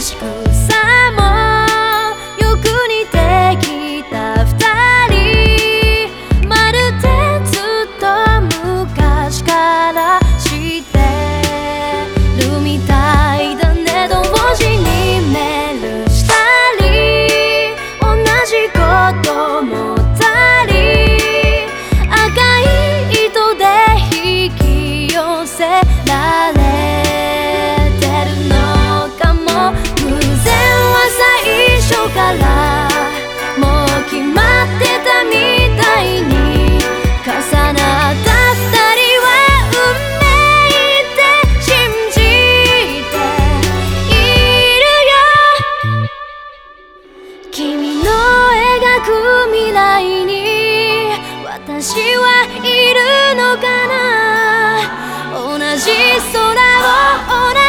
しく私はいるのかな？同じ空を同じ